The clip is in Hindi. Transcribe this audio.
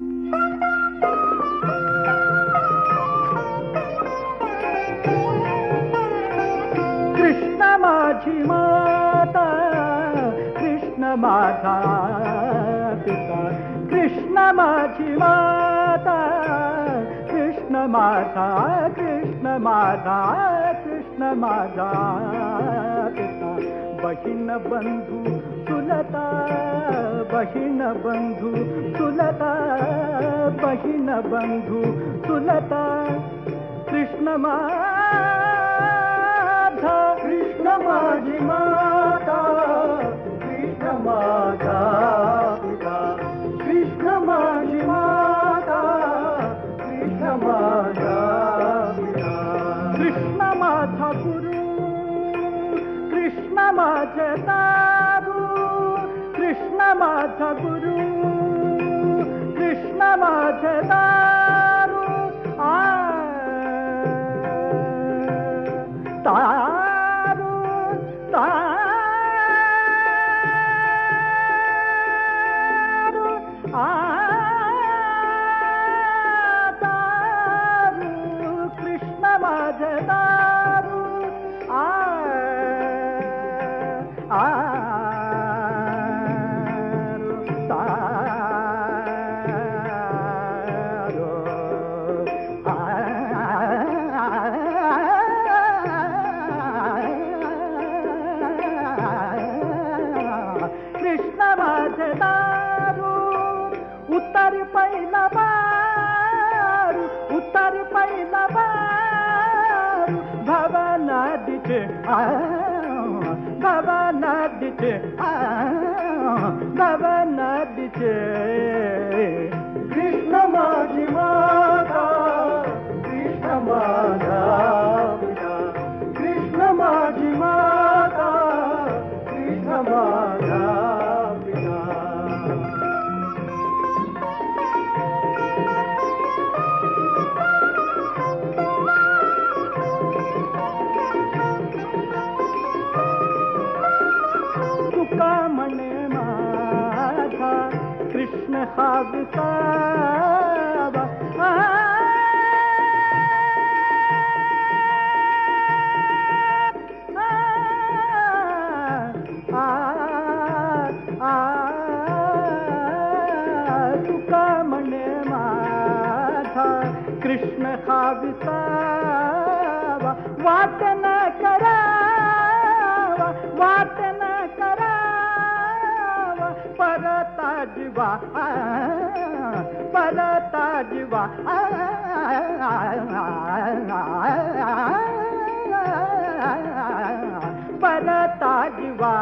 कृष्ण माझी माता कृष्ण माझा पिता. कृष्ण माझी माता कृष्ण माझा कृष्ण माझा कृष्ण माझा पिता. बहीण बंधू सुलता बहीण बंधु चुलता बहीण बंधु चुलता कृष्ण माझा कृष्ण माझी माता कृष्ण माझा पिता। कृष्ण माझी माता कृष्ण माझा पिता। कृष्ण माझा गुरु कृष्ण माझे कृष्ण माझा गुरु कृष्ण माझे दारू आ तारू तारू आ तारू कृष्ण माझे दारू आ आ Baba Nadiche, Baba Nadiche. तुका म्हणे माझा कृष्ण हा विसावा वाट परता जीवा आ, परता जीवा आ, परता जीवा